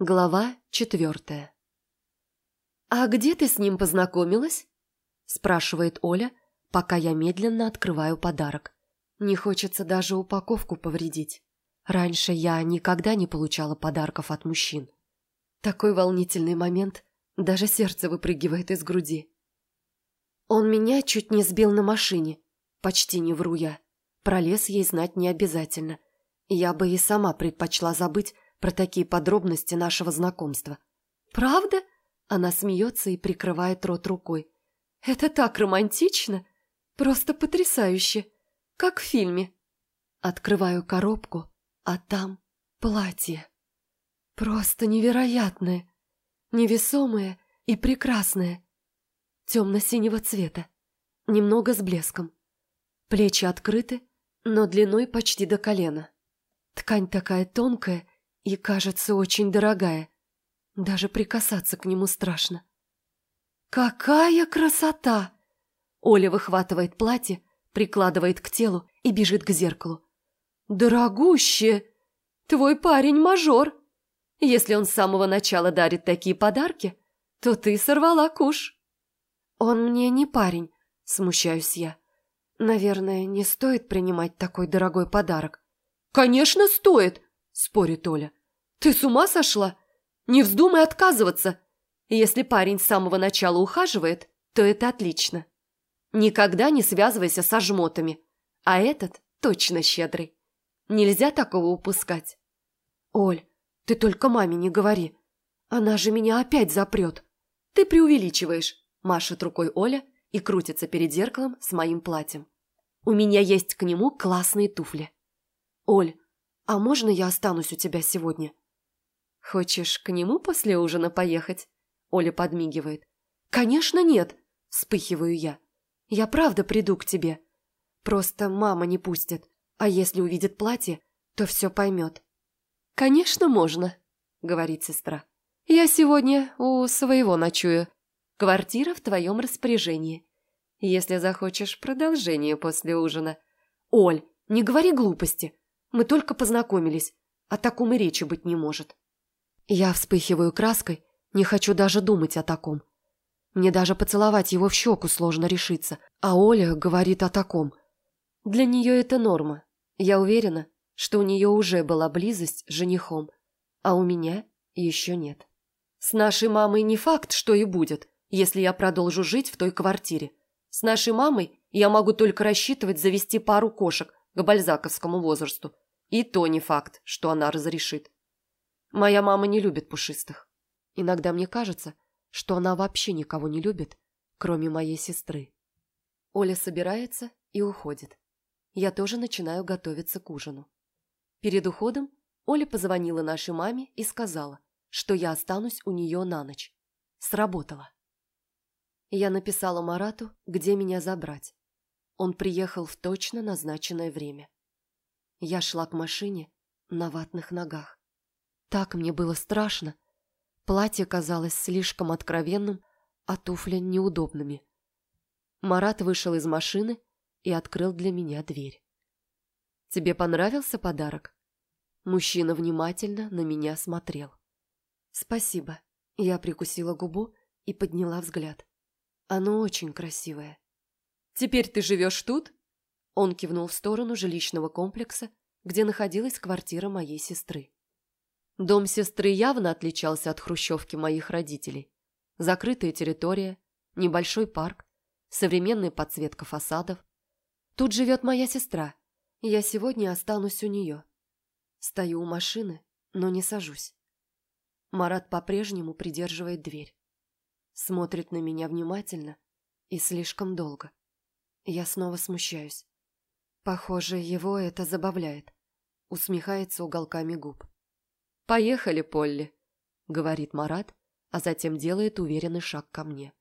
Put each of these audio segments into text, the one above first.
Глава четвертая. «А где ты с ним познакомилась?» – спрашивает Оля, пока я медленно открываю подарок. Не хочется даже упаковку повредить. Раньше я никогда не получала подарков от мужчин. Такой волнительный момент, даже сердце выпрыгивает из груди. Он меня чуть не сбил на машине. Почти не вру я. Про лес ей знать не обязательно. Я бы и сама предпочла забыть, про такие подробности нашего знакомства. «Правда?» Она смеется и прикрывает рот рукой. «Это так романтично! Просто потрясающе! Как в фильме!» Открываю коробку, а там платье. Просто невероятное, невесомое и прекрасное. Темно-синего цвета, немного с блеском. Плечи открыты, но длиной почти до колена. Ткань такая тонкая и, кажется, очень дорогая. Даже прикасаться к нему страшно. «Какая красота!» Оля выхватывает платье, прикладывает к телу и бежит к зеркалу. «Дорогуще! Твой парень мажор! Если он с самого начала дарит такие подарки, то ты сорвала куш!» «Он мне не парень», — смущаюсь я. «Наверное, не стоит принимать такой дорогой подарок». «Конечно, стоит!» — спорит Оля. «Ты с ума сошла? Не вздумай отказываться. Если парень с самого начала ухаживает, то это отлично. Никогда не связывайся со жмотами. А этот точно щедрый. Нельзя такого упускать. Оль, ты только маме не говори. Она же меня опять запрет. Ты преувеличиваешь, машет рукой Оля и крутится перед зеркалом с моим платьем. У меня есть к нему классные туфли. Оль, а можно я останусь у тебя сегодня? «Хочешь к нему после ужина поехать?» Оля подмигивает. «Конечно нет!» – вспыхиваю я. «Я правда приду к тебе. Просто мама не пустит, а если увидит платье, то все поймет». «Конечно можно», – говорит сестра. «Я сегодня у своего ночую. Квартира в твоем распоряжении. Если захочешь продолжение после ужина». «Оль, не говори глупости. Мы только познакомились. О таком и речи быть не может». Я вспыхиваю краской, не хочу даже думать о таком. Мне даже поцеловать его в щеку сложно решиться, а Оля говорит о таком. Для нее это норма. Я уверена, что у нее уже была близость с женихом, а у меня еще нет. С нашей мамой не факт, что и будет, если я продолжу жить в той квартире. С нашей мамой я могу только рассчитывать завести пару кошек к бальзаковскому возрасту. И то не факт, что она разрешит. Моя мама не любит пушистых. Иногда мне кажется, что она вообще никого не любит, кроме моей сестры. Оля собирается и уходит. Я тоже начинаю готовиться к ужину. Перед уходом Оля позвонила нашей маме и сказала, что я останусь у нее на ночь. Сработало. Я написала Марату, где меня забрать. Он приехал в точно назначенное время. Я шла к машине на ватных ногах. Так мне было страшно. Платье казалось слишком откровенным, а туфли неудобными. Марат вышел из машины и открыл для меня дверь. «Тебе понравился подарок?» Мужчина внимательно на меня смотрел. «Спасибо». Я прикусила губу и подняла взгляд. «Оно очень красивое». «Теперь ты живешь тут?» Он кивнул в сторону жилищного комплекса, где находилась квартира моей сестры. Дом сестры явно отличался от хрущевки моих родителей. Закрытая территория, небольшой парк, современная подсветка фасадов. Тут живет моя сестра, я сегодня останусь у нее. Стою у машины, но не сажусь. Марат по-прежнему придерживает дверь. Смотрит на меня внимательно и слишком долго. Я снова смущаюсь. Похоже, его это забавляет. Усмехается уголками губ. «Поехали, Полли», — говорит Марат, а затем делает уверенный шаг ко мне.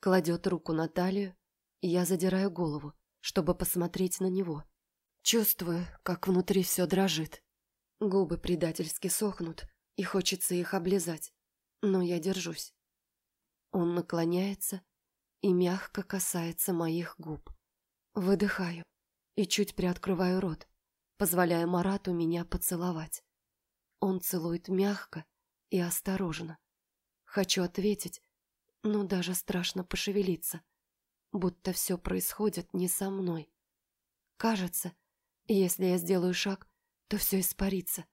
Кладет руку на талию, и я задираю голову, чтобы посмотреть на него. Чувствую, как внутри все дрожит. Губы предательски сохнут, и хочется их облизать, но я держусь. Он наклоняется и мягко касается моих губ. Выдыхаю и чуть приоткрываю рот, позволяя Марату меня поцеловать. Он целует мягко и осторожно. Хочу ответить, но даже страшно пошевелиться, будто все происходит не со мной. Кажется, если я сделаю шаг, то все испарится,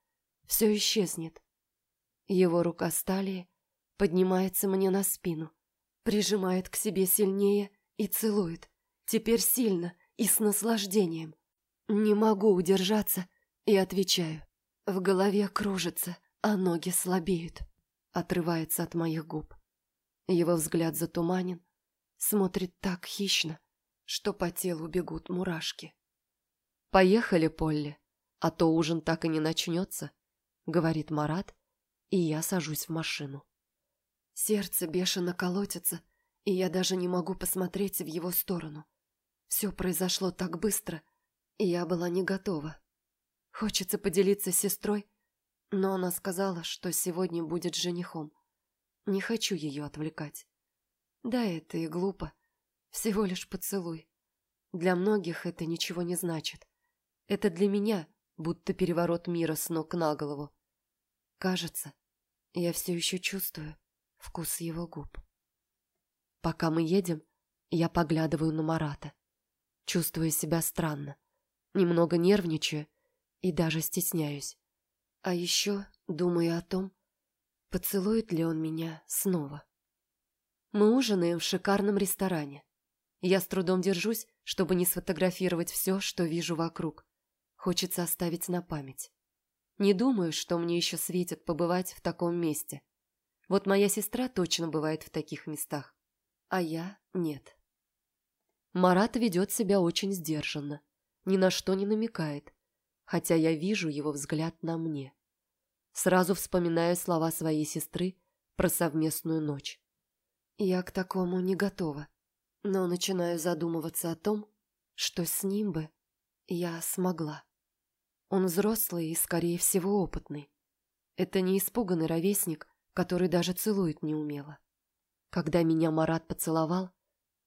все исчезнет. Его рука сталии поднимается мне на спину, прижимает к себе сильнее и целует, теперь сильно и с наслаждением. Не могу удержаться и отвечаю. В голове кружится, а ноги слабеют. Отрывается от моих губ. Его взгляд затуманен, смотрит так хищно, что по телу бегут мурашки. «Поехали, Полли, а то ужин так и не начнется», — говорит Марат, и я сажусь в машину. Сердце бешено колотится, и я даже не могу посмотреть в его сторону. Все произошло так быстро, и я была не готова. Хочется поделиться с сестрой, но она сказала, что сегодня будет женихом. Не хочу ее отвлекать. Да, это и глупо. Всего лишь поцелуй. Для многих это ничего не значит. Это для меня будто переворот мира с ног на голову. Кажется, я все еще чувствую вкус его губ. Пока мы едем, я поглядываю на Марата. Чувствую себя странно. Немного нервничаю и даже стесняюсь. А еще думаю о том, поцелует ли он меня снова. Мы ужинаем в шикарном ресторане. Я с трудом держусь, чтобы не сфотографировать все, что вижу вокруг. Хочется оставить на память. Не думаю, что мне еще светит побывать в таком месте. Вот моя сестра точно бывает в таких местах, а я нет. Марат ведет себя очень сдержанно, ни на что не намекает, хотя я вижу его взгляд на мне. Сразу вспоминаю слова своей сестры про совместную ночь. Я к такому не готова, но начинаю задумываться о том, что с ним бы я смогла. Он взрослый и, скорее всего, опытный. Это не испуганный ровесник, который даже целует не умело. Когда меня Марат поцеловал,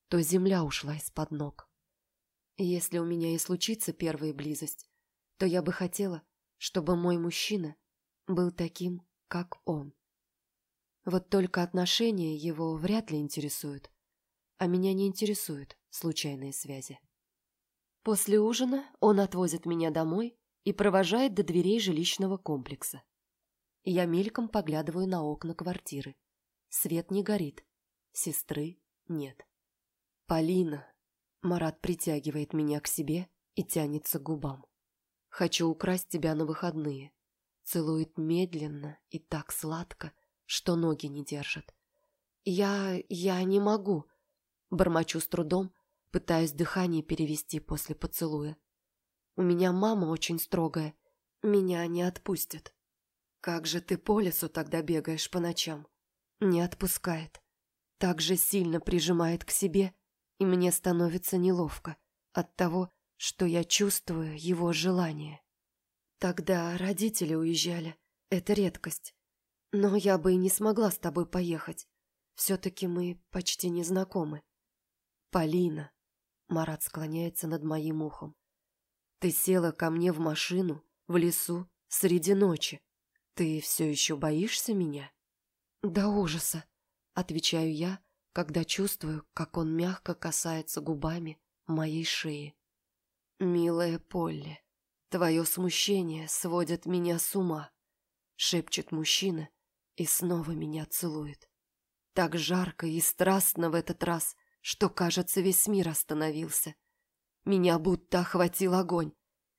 то земля ушла из-под ног. если у меня и случится первая близость, то я бы хотела, чтобы мой мужчина был таким, как он. Вот только отношения его вряд ли интересуют, а меня не интересуют случайные связи. После ужина он отвозит меня домой и провожает до дверей жилищного комплекса. Я мельком поглядываю на окна квартиры. Свет не горит, сестры нет. «Полина!» Марат притягивает меня к себе и тянется к губам. Хочу украсть тебя на выходные. Целует медленно и так сладко, что ноги не держат. Я... я не могу. Бормочу с трудом, пытаясь дыхание перевести после поцелуя. У меня мама очень строгая. Меня не отпустит. Как же ты по лесу тогда бегаешь по ночам? Не отпускает. Так же сильно прижимает к себе, и мне становится неловко от того, что я чувствую его желание. Тогда родители уезжали. Это редкость. Но я бы и не смогла с тобой поехать. Все-таки мы почти не знакомы. Полина. Марат склоняется над моим ухом. Ты села ко мне в машину, в лесу, среди ночи. Ты все еще боишься меня? До ужаса, отвечаю я, когда чувствую, как он мягко касается губами моей шеи. «Милая Полли, твое смущение сводит меня с ума», — шепчет мужчина и снова меня целует. Так жарко и страстно в этот раз, что, кажется, весь мир остановился. Меня будто охватил огонь.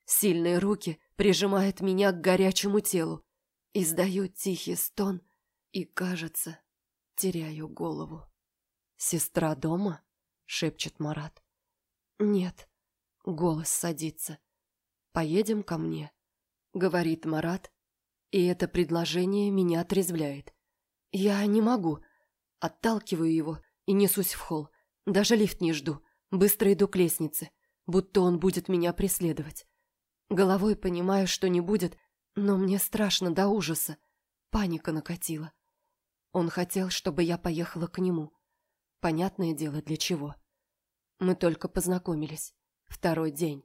Сильные руки прижимают меня к горячему телу. Издаю тихий стон и, кажется, теряю голову. «Сестра дома?» — шепчет Марат. «Нет, Голос садится. «Поедем ко мне», — говорит Марат, и это предложение меня отрезвляет. Я не могу. Отталкиваю его и несусь в холл. Даже лифт не жду. Быстро иду к лестнице, будто он будет меня преследовать. Головой понимаю, что не будет, но мне страшно до ужаса. Паника накатила. Он хотел, чтобы я поехала к нему. Понятное дело, для чего. Мы только познакомились. Второй день.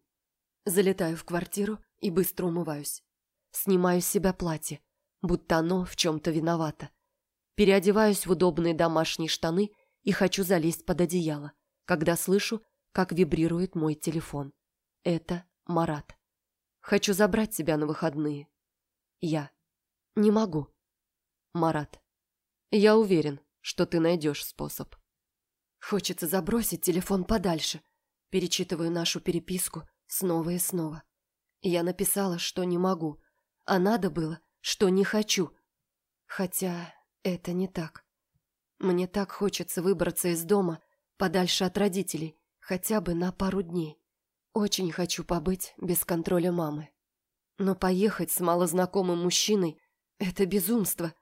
Залетаю в квартиру и быстро умываюсь. Снимаю с себя платье. будто оно в чем-то виновато. Переодеваюсь в удобные домашние штаны и хочу залезть под одеяло, когда слышу, как вибрирует мой телефон. Это Марат. Хочу забрать тебя на выходные. Я. Не могу. Марат. Я уверен, что ты найдешь способ. Хочется забросить телефон подальше. Перечитываю нашу переписку снова и снова. Я написала, что не могу, а надо было, что не хочу. Хотя это не так. Мне так хочется выбраться из дома, подальше от родителей, хотя бы на пару дней. Очень хочу побыть без контроля мамы. Но поехать с малознакомым мужчиной – это безумство.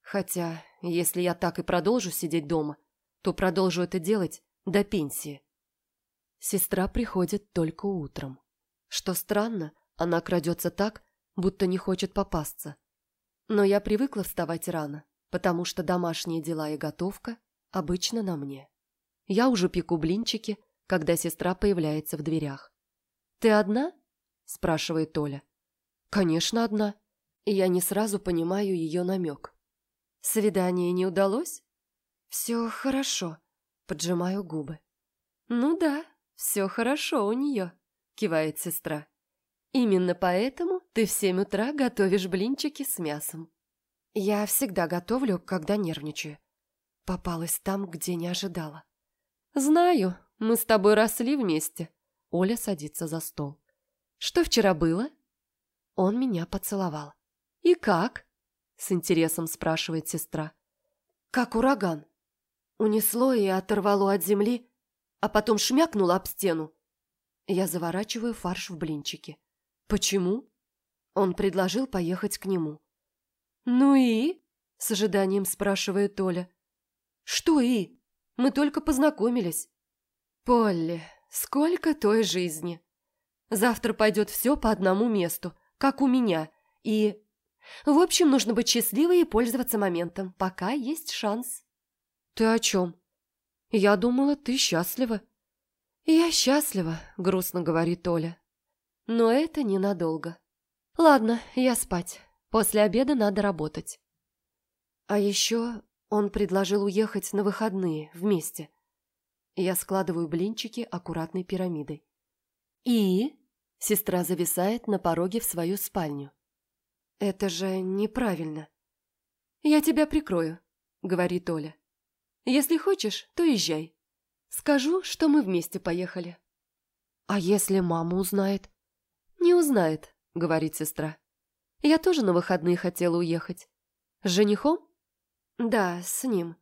Хотя, если я так и продолжу сидеть дома, то продолжу это делать до пенсии. Сестра приходит только утром. Что странно, она крадется так, будто не хочет попасться. Но я привыкла вставать рано, потому что домашние дела и готовка обычно на мне. Я уже пеку блинчики, когда сестра появляется в дверях. «Ты одна?» – спрашивает Оля. «Конечно, одна». И я не сразу понимаю ее намек. «Свидание не удалось?» «Все хорошо», – поджимаю губы. «Ну да, все хорошо у нее», – кивает сестра. «Именно поэтому ты в семь утра готовишь блинчики с мясом». «Я всегда готовлю, когда нервничаю». Попалась там, где не ожидала. «Знаю, мы с тобой росли вместе». Оля садится за стол. «Что вчера было?» Он меня поцеловал. «И как?» С интересом спрашивает сестра. «Как ураган. Унесло и оторвало от земли, а потом шмякнуло об стену. Я заворачиваю фарш в блинчики. Почему? Он предложил поехать к нему. «Ну и?» – с ожиданием спрашивает Толя. «Что и? Мы только познакомились». «Полли, сколько той жизни! Завтра пойдет все по одному месту, как у меня, и... В общем, нужно быть счастливой и пользоваться моментом, пока есть шанс». «Ты о чем?» «Я думала, ты счастлива». «Я счастлива», — грустно говорит Оля. «Но это ненадолго. Ладно, я спать. После обеда надо работать». А еще он предложил уехать на выходные вместе. Я складываю блинчики аккуратной пирамидой. «И?» — сестра зависает на пороге в свою спальню. «Это же неправильно». «Я тебя прикрою», — говорит Оля. Если хочешь, то езжай. Скажу, что мы вместе поехали. А если мама узнает? Не узнает, говорит сестра. Я тоже на выходные хотела уехать. С женихом? Да, с ним.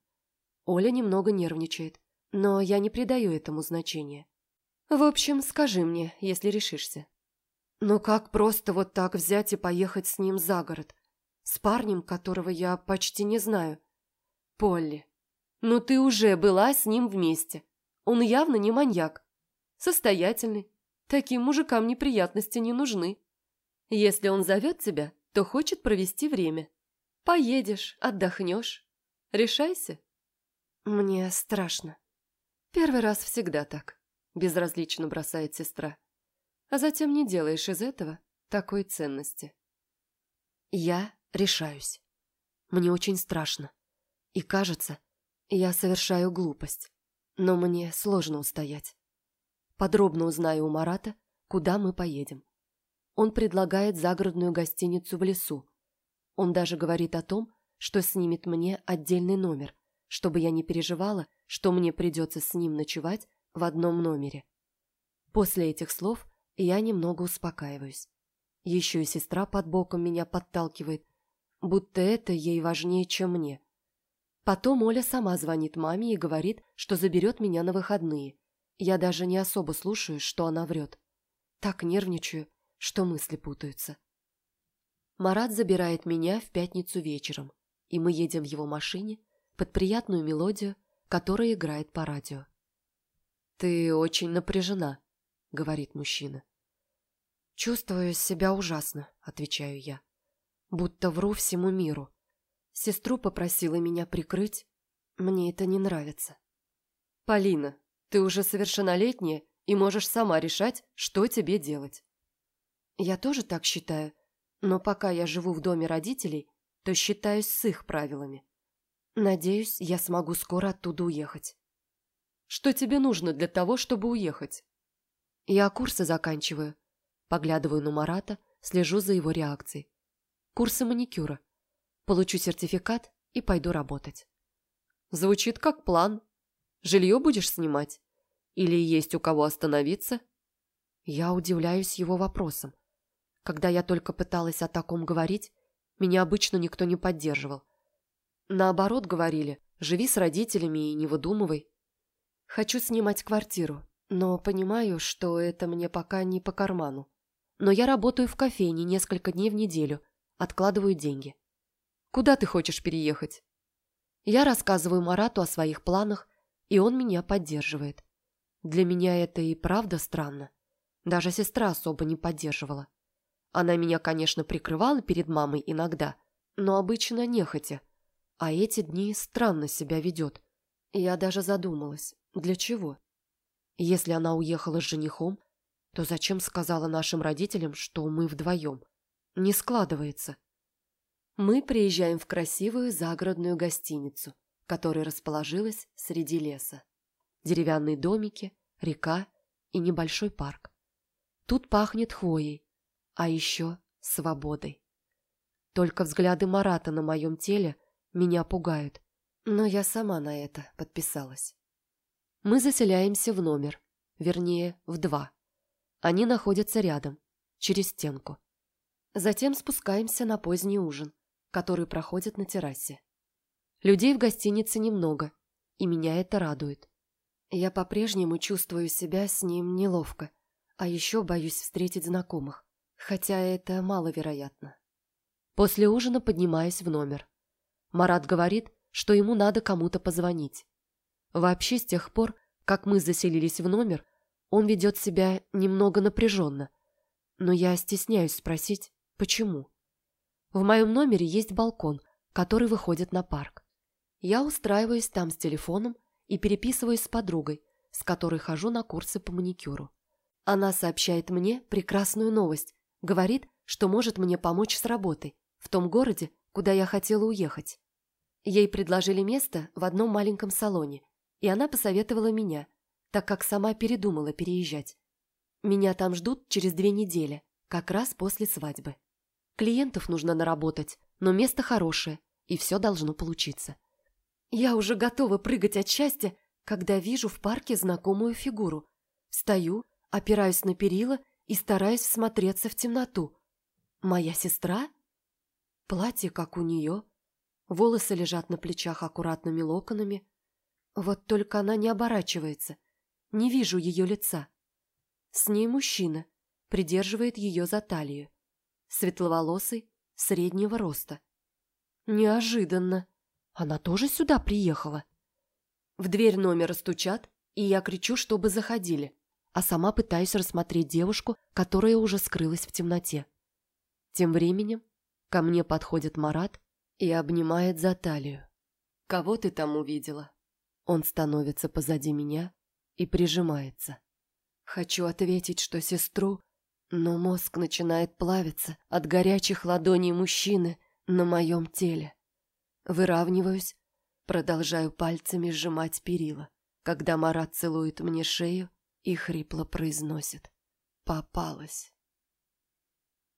Оля немного нервничает, но я не придаю этому значения. В общем, скажи мне, если решишься. Ну как просто вот так взять и поехать с ним за город? С парнем, которого я почти не знаю. Полли, но ты уже была с ним вместе. Он явно не маньяк. Состоятельный. Таким мужикам неприятности не нужны. Если он зовет тебя, то хочет провести время. Поедешь, отдохнешь. Решайся. Мне страшно. Первый раз всегда так. Безразлично бросает сестра. А затем не делаешь из этого такой ценности. Я решаюсь. Мне очень страшно. И кажется, я совершаю глупость, но мне сложно устоять. Подробно узнаю у Марата, куда мы поедем. Он предлагает загородную гостиницу в лесу. Он даже говорит о том, что снимет мне отдельный номер, чтобы я не переживала, что мне придется с ним ночевать в одном номере. После этих слов я немного успокаиваюсь. Еще и сестра под боком меня подталкивает, будто это ей важнее, чем мне. Потом Оля сама звонит маме и говорит, что заберет меня на выходные. Я даже не особо слушаю, что она врет. Так нервничаю, что мысли путаются. Марат забирает меня в пятницу вечером, и мы едем в его машине под приятную мелодию, которая играет по радио. «Ты очень напряжена», — говорит мужчина. «Чувствую себя ужасно», — отвечаю я. «Будто вру всему миру. Сестру попросила меня прикрыть. Мне это не нравится. Полина, ты уже совершеннолетняя и можешь сама решать, что тебе делать. Я тоже так считаю, но пока я живу в доме родителей, то считаюсь с их правилами. Надеюсь, я смогу скоро оттуда уехать. Что тебе нужно для того, чтобы уехать? Я курсы заканчиваю. Поглядываю на Марата, слежу за его реакцией. Курсы маникюра. Получу сертификат и пойду работать. Звучит как план. Жилье будешь снимать? Или есть у кого остановиться? Я удивляюсь его вопросом. Когда я только пыталась о таком говорить, меня обычно никто не поддерживал. Наоборот, говорили, живи с родителями и не выдумывай. Хочу снимать квартиру, но понимаю, что это мне пока не по карману. Но я работаю в кофейне несколько дней в неделю, откладываю деньги. Куда ты хочешь переехать? Я рассказываю Марату о своих планах, и он меня поддерживает. Для меня это и правда странно. Даже сестра особо не поддерживала. Она меня, конечно, прикрывала перед мамой иногда, но обычно нехотя – а эти дни странно себя ведет. Я даже задумалась, для чего? Если она уехала с женихом, то зачем сказала нашим родителям, что мы вдвоем? Не складывается. Мы приезжаем в красивую загородную гостиницу, которая расположилась среди леса. Деревянные домики, река и небольшой парк. Тут пахнет хвоей, а еще свободой. Только взгляды Марата на моем теле меня пугают. Но я сама на это подписалась. Мы заселяемся в номер, вернее, в два. Они находятся рядом, через стенку. Затем спускаемся на поздний ужин, который проходит на террасе. Людей в гостинице немного, и меня это радует. Я по-прежнему чувствую себя с ним неловко, а еще боюсь встретить знакомых, хотя это маловероятно. После ужина поднимаюсь в номер. Марат говорит, что ему надо кому-то позвонить. Вообще, с тех пор, как мы заселились в номер, он ведет себя немного напряженно. Но я стесняюсь спросить, почему. В моем номере есть балкон, который выходит на парк. Я устраиваюсь там с телефоном и переписываюсь с подругой, с которой хожу на курсы по маникюру. Она сообщает мне прекрасную новость, говорит, что может мне помочь с работой в том городе, куда я хотела уехать. Ей предложили место в одном маленьком салоне, и она посоветовала меня, так как сама передумала переезжать. Меня там ждут через две недели, как раз после свадьбы. Клиентов нужно наработать, но место хорошее, и все должно получиться. Я уже готова прыгать от счастья, когда вижу в парке знакомую фигуру. Стою, опираюсь на перила и стараюсь всмотреться в темноту. Моя сестра? Платье, как у нее, Волосы лежат на плечах аккуратными локонами. Вот только она не оборачивается. Не вижу ее лица. С ней мужчина, придерживает ее за талию. Светловолосый, среднего роста. Неожиданно. Она тоже сюда приехала. В дверь номера стучат, и я кричу, чтобы заходили, а сама пытаюсь рассмотреть девушку, которая уже скрылась в темноте. Тем временем ко мне подходит Марат и обнимает за талию. «Кого ты там увидела?» Он становится позади меня и прижимается. Хочу ответить, что сестру, но мозг начинает плавиться от горячих ладоней мужчины на моем теле. Выравниваюсь, продолжаю пальцами сжимать перила, когда Марат целует мне шею и хрипло произносит. Попалась.